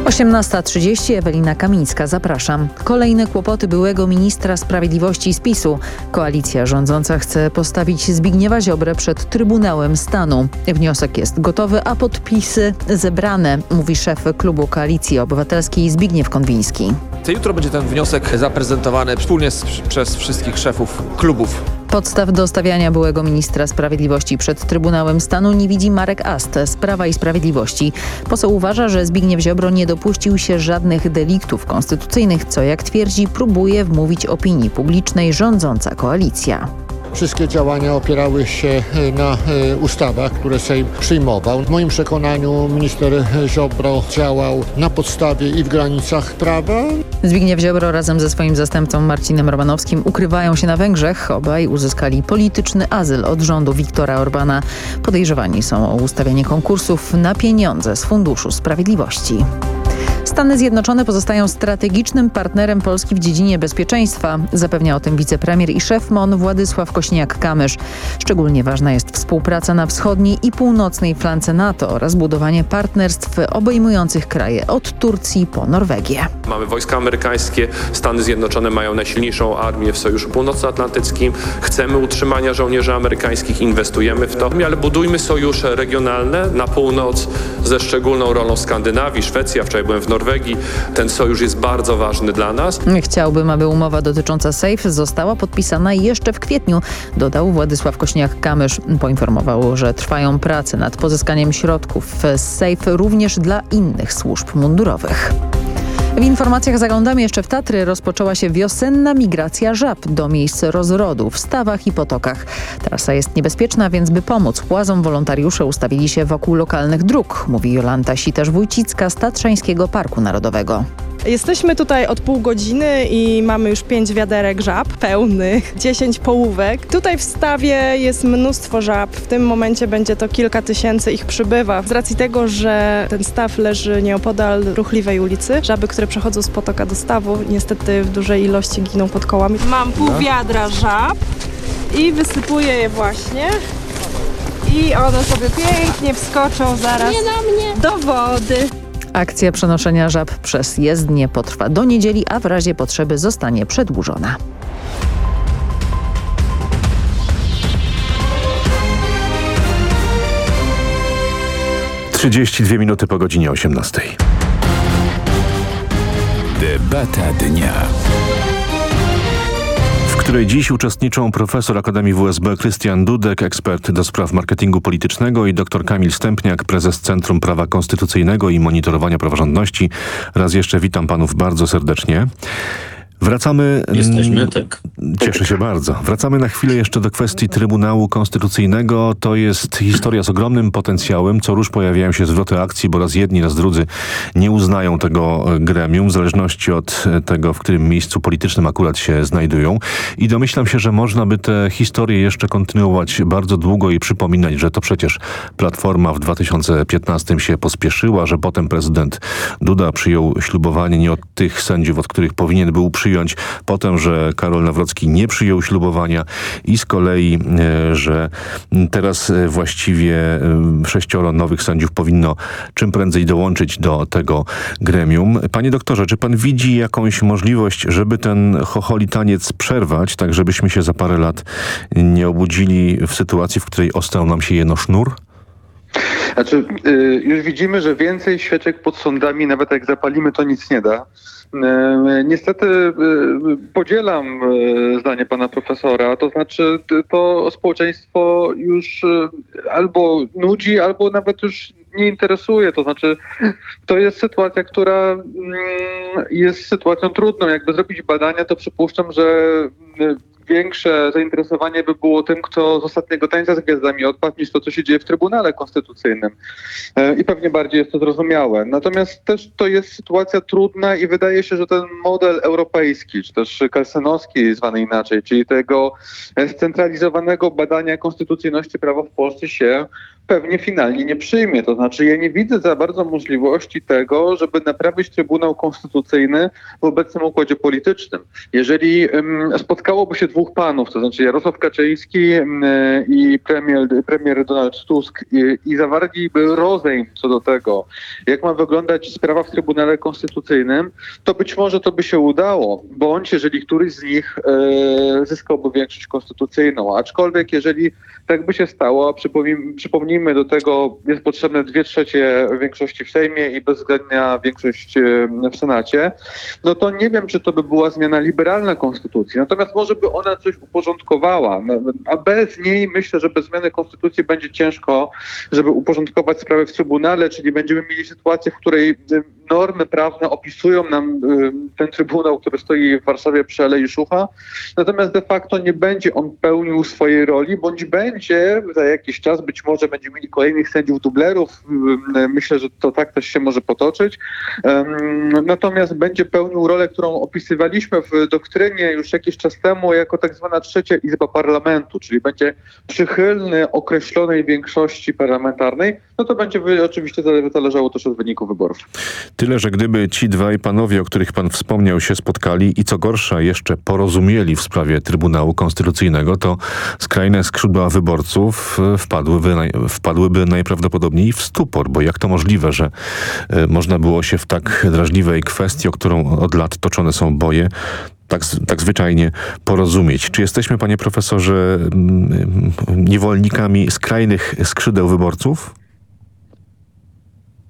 18.30 Ewelina Kamińska, zapraszam. Kolejne kłopoty byłego ministra sprawiedliwości z PiSu. Koalicja rządząca chce postawić Zbigniewa Ziobrę przed Trybunałem Stanu. Wniosek jest gotowy, a podpisy zebrane, mówi szef klubu Koalicji Obywatelskiej Zbigniew Konwiński. Jutro będzie ten wniosek zaprezentowany wspólnie z, przez wszystkich szefów klubów. Podstaw do stawiania byłego ministra sprawiedliwości przed Trybunałem Stanu nie widzi Marek Ast z Prawa i Sprawiedliwości. Poseł uważa, że Zbigniew Ziobro nie dopuścił się żadnych deliktów konstytucyjnych, co jak twierdzi próbuje wmówić opinii publicznej rządząca koalicja. Wszystkie działania opierały się na ustawach, które Sejm przyjmował. W moim przekonaniu minister Ziobro działał na podstawie i w granicach prawa. Zbigniew Ziobro razem ze swoim zastępcą Marcinem Romanowskim ukrywają się na Węgrzech. Obaj uzyskali polityczny azyl od rządu Viktora Orbana. Podejrzewani są o ustawianie konkursów na pieniądze z Funduszu Sprawiedliwości. Stany Zjednoczone pozostają strategicznym partnerem Polski w dziedzinie bezpieczeństwa. Zapewnia o tym wicepremier i szef MON Władysław Kośniak-Kamysz. Szczególnie ważna jest współpraca na wschodniej i północnej flance NATO oraz budowanie partnerstw obejmujących kraje od Turcji po Norwegię. Mamy wojska amerykańskie, Stany Zjednoczone mają najsilniejszą armię w Sojuszu Północnoatlantyckim. Chcemy utrzymania żołnierzy amerykańskich, inwestujemy w to, ale budujmy sojusze regionalne na północ ze szczególną rolą Skandynawii, Szwecji. Ja wczoraj byłem w Norwegii. Ten sojusz jest bardzo ważny dla nas. Chciałbym, aby umowa dotycząca SAFE została podpisana jeszcze w kwietniu, dodał Władysław Kośniak-Kamysz. Poinformował, że trwają prace nad pozyskaniem środków z SAFE również dla innych służb mundurowych. W informacjach zaglądamy jeszcze w Tatry. Rozpoczęła się wiosenna migracja żab do miejsc rozrodu w stawach i potokach. Trasa jest niebezpieczna, więc by pomóc płazom wolontariusze ustawili się wokół lokalnych dróg, mówi Jolanta Sitasz-Wójcicka z Tatrzańskiego Parku Narodowego. Jesteśmy tutaj od pół godziny i mamy już pięć wiaderek żab pełnych, (laughs) 10 połówek. Tutaj w stawie jest mnóstwo żab. W tym momencie będzie to kilka tysięcy ich przybywa. Z racji tego, że ten staw leży nieopodal ruchliwej ulicy, żaby, które przechodzą z potoka do stawu, niestety w dużej ilości giną pod kołami. Mam pół wiadra żab i wysypuję je właśnie. I one sobie pięknie wskoczą zaraz Nie na mnie. do wody. Akcja przenoszenia żab przez jezdnię potrwa do niedzieli, a w razie potrzeby zostanie przedłużona. Trzydzieści dwie minuty po godzinie 18. Debata dnia której dziś uczestniczą profesor Akademii WSB Krystian Dudek, ekspert do spraw marketingu politycznego i dr Kamil Stępniak, prezes Centrum Prawa Konstytucyjnego i Monitorowania Praworządności. Raz jeszcze witam panów bardzo serdecznie. Wracamy... Jesteśmy, tak. Cieszę się bardzo. Wracamy na chwilę jeszcze do kwestii Trybunału Konstytucyjnego. To jest historia z ogromnym potencjałem. Co róż pojawiają się zwroty akcji, bo raz jedni, raz drudzy nie uznają tego gremium, w zależności od tego, w którym miejscu politycznym akurat się znajdują. I domyślam się, że można by tę historię jeszcze kontynuować bardzo długo i przypominać, że to przecież Platforma w 2015 się pospieszyła, że potem prezydent Duda przyjął ślubowanie nie od tych sędziów, od których powinien był przyjąć potem, że Karol Nawrocki nie przyjął ślubowania i z kolei, że teraz właściwie sześcioro nowych sędziów powinno czym prędzej dołączyć do tego gremium. Panie doktorze, czy pan widzi jakąś możliwość, żeby ten chocholi taniec przerwać, tak żebyśmy się za parę lat nie obudzili w sytuacji, w której ostał nam się jeno sznur? Znaczy, y, już widzimy, że więcej świeczek pod sądami, nawet jak zapalimy, to nic nie da. Niestety podzielam zdanie pana profesora, to znaczy to społeczeństwo już albo nudzi, albo nawet już nie interesuje. To znaczy to jest sytuacja, która jest sytuacją trudną. Jakby zrobić badania, to przypuszczam, że większe zainteresowanie by było tym, kto z ostatniego tańca z gwiazdami odpadł, niż to, co się dzieje w Trybunale Konstytucyjnym. E, I pewnie bardziej jest to zrozumiałe. Natomiast też to jest sytuacja trudna i wydaje się, że ten model europejski, czy też kelsenowski zwany inaczej, czyli tego scentralizowanego badania konstytucyjności prawa w Polsce się pewnie finalnie nie przyjmie. To znaczy ja nie widzę za bardzo możliwości tego, żeby naprawić Trybunał Konstytucyjny w obecnym układzie politycznym. Jeżeli um, spotkałoby się dwóch panów, to znaczy Jarosław Kaczyński um, i premier, premier Donald Tusk i, i zawarliby rozejm co do tego, jak ma wyglądać sprawa w Trybunale Konstytucyjnym, to być może to by się udało, bądź jeżeli któryś z nich e, zyskałby większość konstytucyjną. Aczkolwiek jeżeli tak by się stało, przypomnijmy, przypomnijmy do tego, jest potrzebne dwie trzecie większości w Sejmie i bezwzględna większość e, w Senacie, no to nie wiem, czy to by była zmiana liberalna konstytucji. Natomiast może by ona coś uporządkowała, no, a bez niej myślę, że bez zmiany konstytucji będzie ciężko, żeby uporządkować sprawy w Trybunale, czyli będziemy mieli sytuację, w której e, normy prawne opisują nam e, ten Trybunał, który stoi w Warszawie przy Alei Szucha, natomiast de facto nie będzie on pełnił swojej roli, bądź będzie za jakiś czas, być może będziemy mieli kolejnych sędziów dublerów, myślę, że to tak też się może potoczyć, natomiast będzie pełnił rolę, którą opisywaliśmy w doktrynie już jakiś czas temu jako tak zwana trzecia izba parlamentu, czyli będzie przychylny określonej większości parlamentarnej, no to będzie oczywiście zależało też od wyniku wyborów. Tyle, że gdyby ci dwaj panowie, o których pan wspomniał, się spotkali i co gorsza jeszcze porozumieli w sprawie Trybunału Konstytucyjnego, to skrajne skrzydła wyborców e, wpadłyby, wpadłyby najprawdopodobniej w stupor, bo jak to możliwe, że e, można było się w tak drażliwej kwestii, o którą od lat toczone są boje, tak, tak zwyczajnie porozumieć. Czy jesteśmy, panie profesorze, niewolnikami skrajnych skrzydeł wyborców?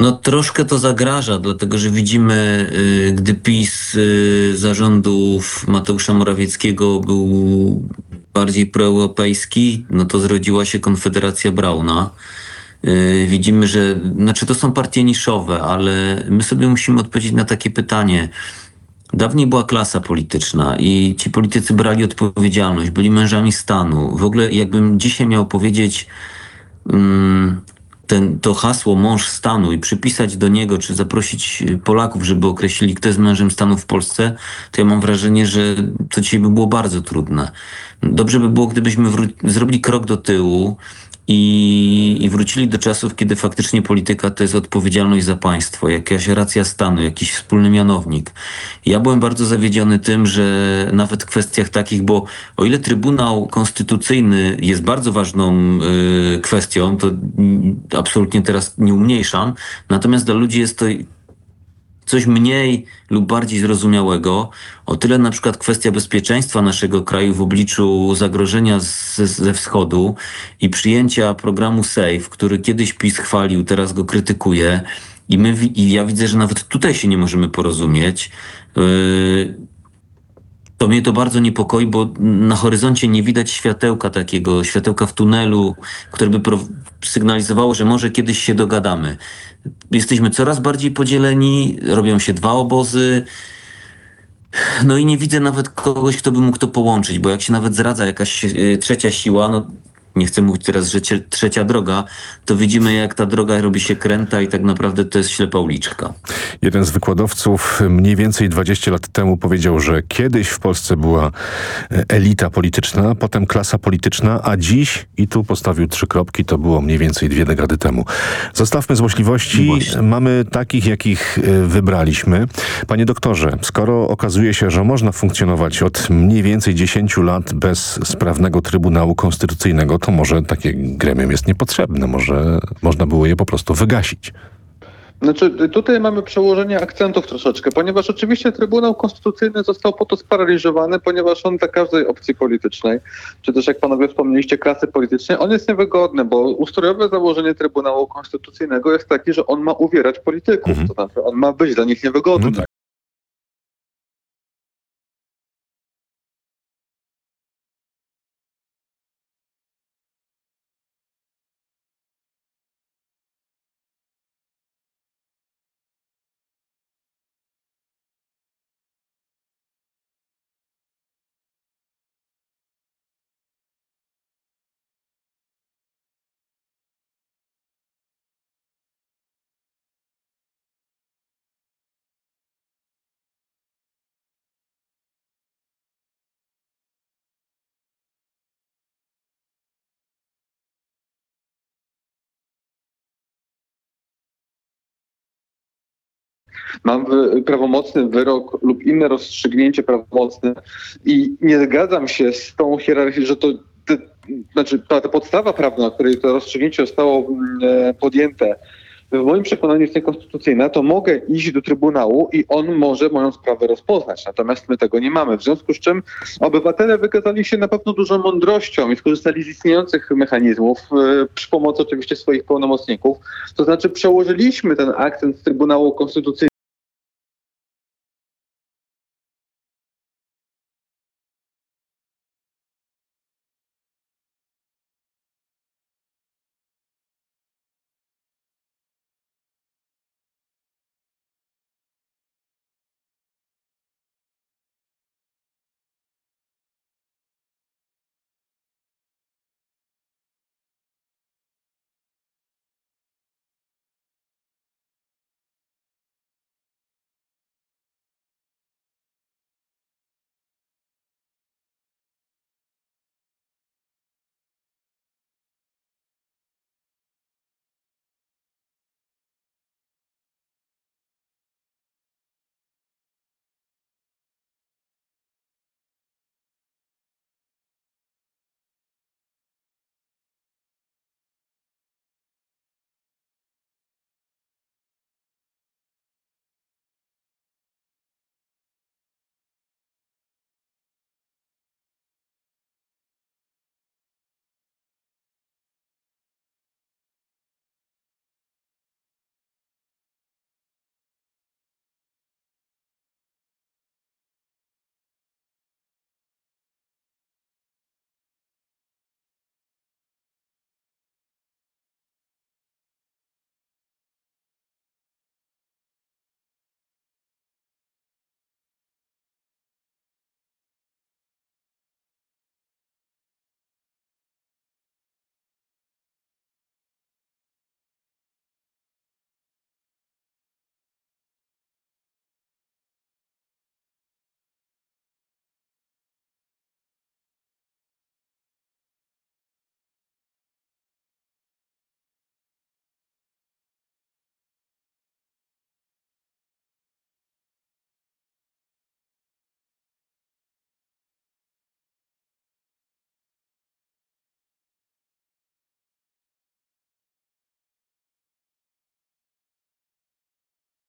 No troszkę to zagraża, dlatego że widzimy, y, gdy PiS y, zarządów Mateusza Morawieckiego był bardziej proeuropejski, no to zrodziła się Konfederacja Brauna. Y, widzimy, że, znaczy to są partie niszowe, ale my sobie musimy odpowiedzieć na takie pytanie. Dawniej była klasa polityczna i ci politycy brali odpowiedzialność, byli mężami stanu. W ogóle jakbym dzisiaj miał powiedzieć, um, ten, to hasło mąż stanu i przypisać do niego, czy zaprosić Polaków, żeby określili, kto jest mężem stanu w Polsce, to ja mam wrażenie, że to dzisiaj by było bardzo trudne. Dobrze by było, gdybyśmy zrobili krok do tyłu i, i wrócili do czasów, kiedy faktycznie polityka to jest odpowiedzialność za państwo, jakaś racja stanu, jakiś wspólny mianownik. Ja byłem bardzo zawiedziony tym, że nawet w kwestiach takich, bo o ile Trybunał Konstytucyjny jest bardzo ważną y, kwestią, to absolutnie teraz nie umniejszam, natomiast dla ludzi jest to coś mniej lub bardziej zrozumiałego. O tyle na przykład kwestia bezpieczeństwa naszego kraju w obliczu zagrożenia z, ze wschodu i przyjęcia programu SAFE, który kiedyś PiS chwalił, teraz go krytykuje. I, my, I ja widzę, że nawet tutaj się nie możemy porozumieć. Yy, to mnie to bardzo niepokoi, bo na horyzoncie nie widać światełka takiego, światełka w tunelu, które by sygnalizowało, że może kiedyś się dogadamy. Jesteśmy coraz bardziej podzieleni, robią się dwa obozy. No i nie widzę nawet kogoś, kto by mógł to połączyć, bo jak się nawet zradza jakaś y, trzecia siła, no nie chcę mówić teraz, że trzecia droga, to widzimy jak ta droga robi się kręta i tak naprawdę to jest ślepa uliczka. Jeden z wykładowców mniej więcej 20 lat temu powiedział, że kiedyś w Polsce była e, elita polityczna, potem klasa polityczna, a dziś, i tu postawił trzy kropki, to było mniej więcej dwie dekady temu. Zostawmy złośliwości, no mamy takich, jakich e, wybraliśmy. Panie doktorze, skoro okazuje się, że można funkcjonować od mniej więcej 10 lat bez sprawnego Trybunału Konstytucyjnego, to może takie gremium jest niepotrzebne, może można było je po prostu wygasić. Znaczy, tutaj mamy przełożenie akcentów troszeczkę, ponieważ oczywiście Trybunał Konstytucyjny został po to sparaliżowany, ponieważ on dla każdej opcji politycznej, czy też jak panowie wspomnieliście, klasy politycznej, on jest niewygodny, bo ustrojowe założenie Trybunału Konstytucyjnego jest takie, że on ma uwierać polityków, mhm. to znaczy on ma być dla nich niewygodny. No mam prawomocny wyrok lub inne rozstrzygnięcie prawomocne i nie zgadzam się z tą hierarchią, że to te, znaczy ta, ta podstawa prawna, na której to rozstrzygnięcie zostało mm, podjęte, w moim przekonaniu jest niekonstytucyjna, to mogę iść do Trybunału i on może moją sprawę rozpoznać. Natomiast my tego nie mamy. W związku z czym obywatele wykazali się na pewno dużą mądrością i skorzystali z istniejących mechanizmów yy, przy pomocy oczywiście swoich pełnomocników. To znaczy przełożyliśmy ten akcent z Trybunału Konstytucyjnego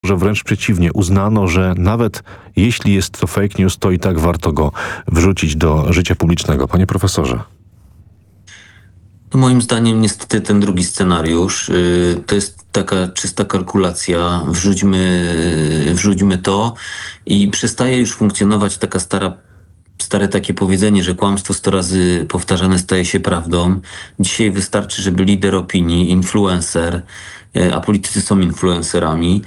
że wręcz przeciwnie, uznano, że nawet jeśli jest to fake news, to i tak warto go wrzucić do życia publicznego. Panie profesorze. To moim zdaniem niestety ten drugi scenariusz yy, to jest taka czysta kalkulacja. Wrzućmy, yy, wrzućmy to i przestaje już funkcjonować taka stara stare takie powiedzenie, że kłamstwo sto razy powtarzane staje się prawdą. Dzisiaj wystarczy, żeby lider opinii, influencer, yy, a politycy są influencerami,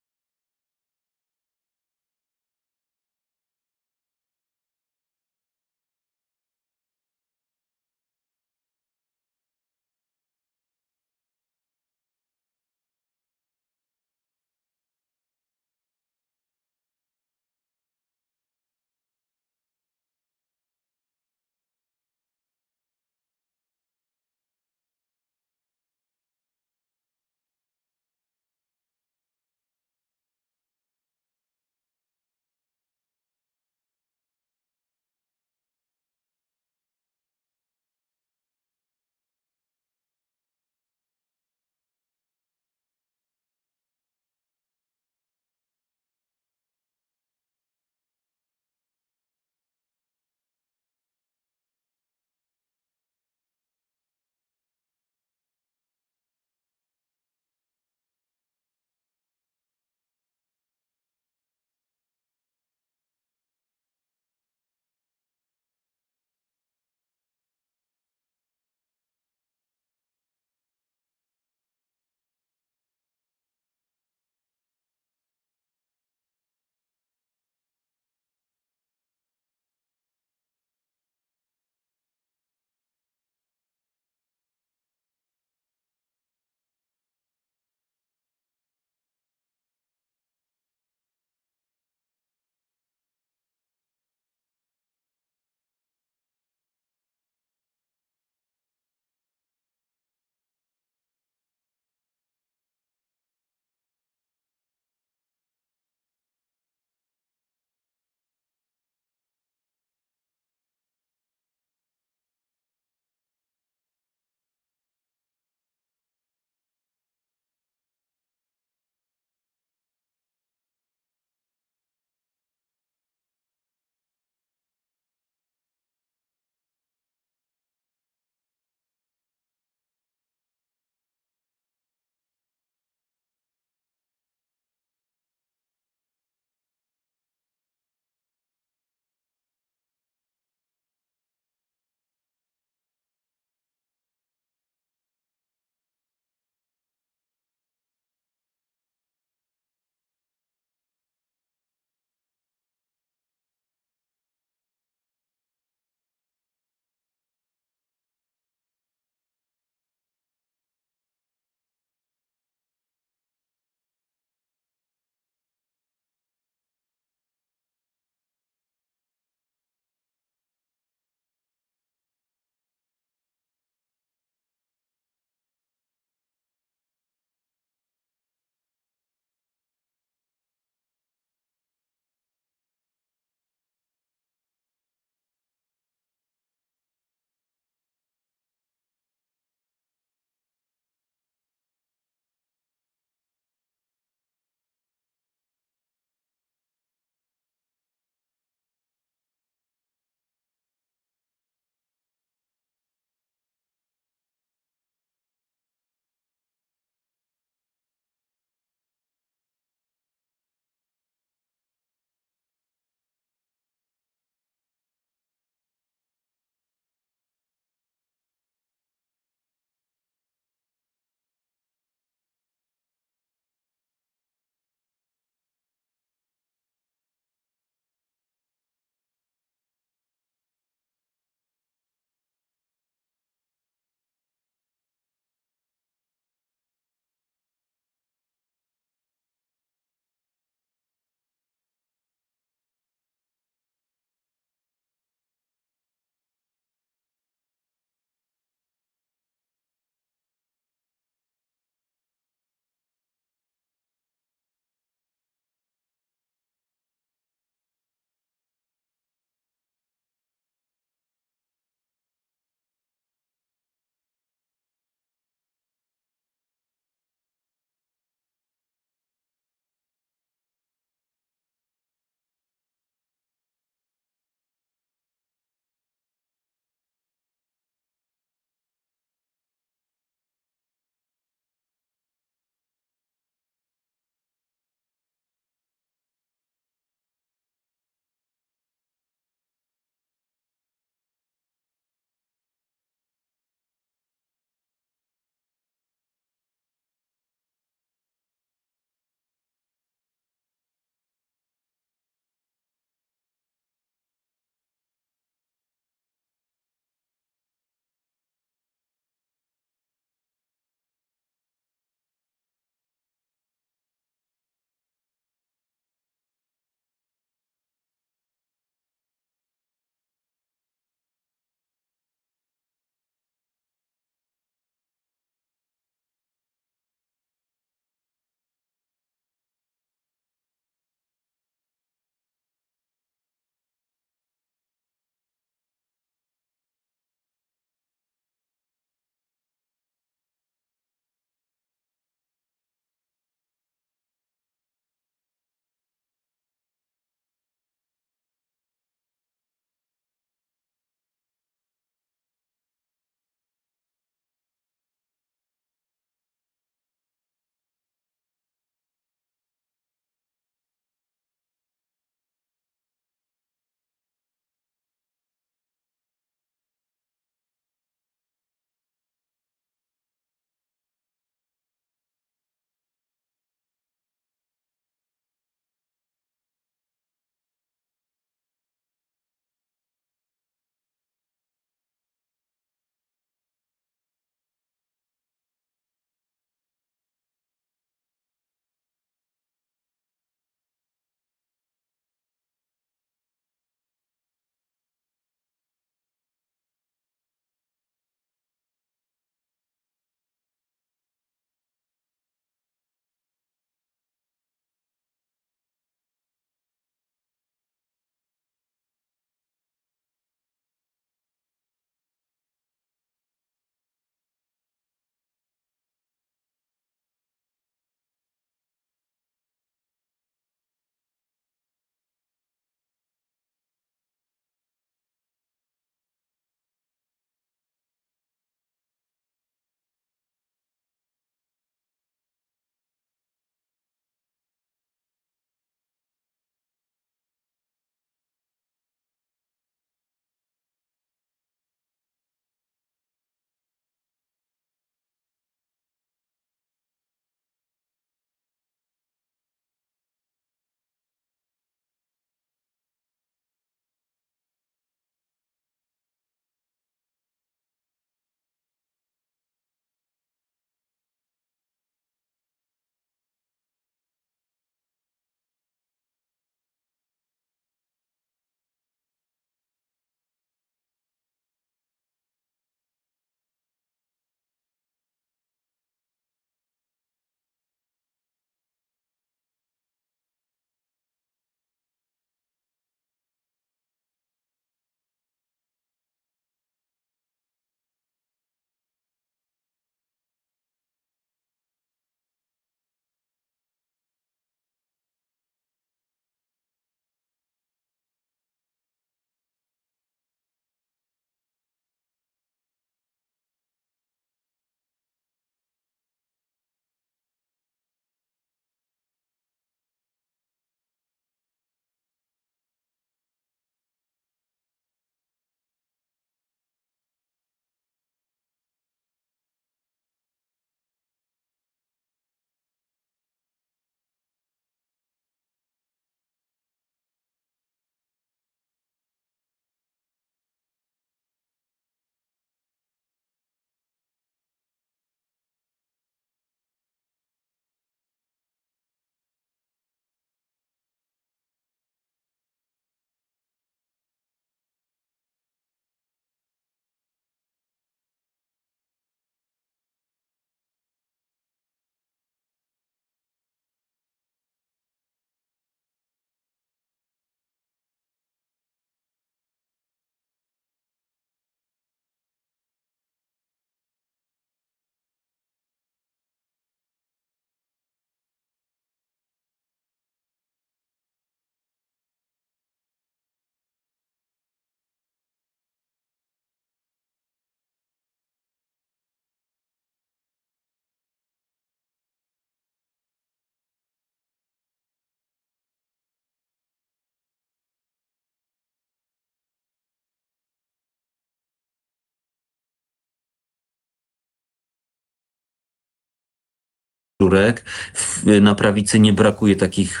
Żurek. W- Na prawicy nie brakuje takich,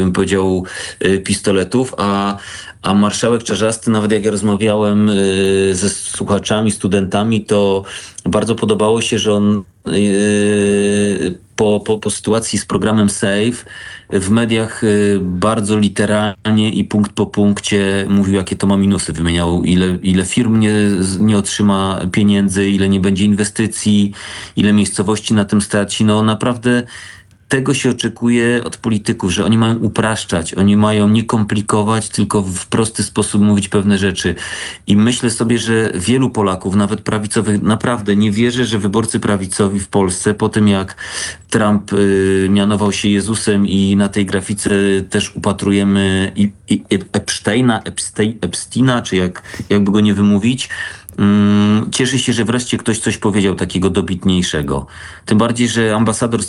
bym powiedział, yy, pistoletów, a, a marszałek Czarzasty, nawet jak ja rozmawiałem yy, ze słuchaczami, studentami, to bardzo podobało się, że on po, po, po sytuacji z programem SAFE w mediach yy, bardzo literalnie i punkt po punkcie mówił, jakie to ma minusy. Wymieniał, ile, ile firm nie, nie otrzyma pieniędzy, ile nie będzie inwestycji, ile miejscowości na tym straci. No naprawdę tego się oczekuje od polityków, że oni mają upraszczać, oni mają nie komplikować, tylko w prosty sposób mówić pewne rzeczy. I myślę sobie, że wielu Polaków, nawet prawicowych, naprawdę nie wierzy, że wyborcy prawicowi w Polsce, po tym jak Trump y, mianował się Jezusem i na tej grafice też upatrujemy i, i, Epsteina, Epstein, Epsteina, czy jak, jakby go nie wymówić, Mm, Cieszę się, że wreszcie ktoś coś powiedział takiego dobitniejszego. Tym bardziej, że ambasador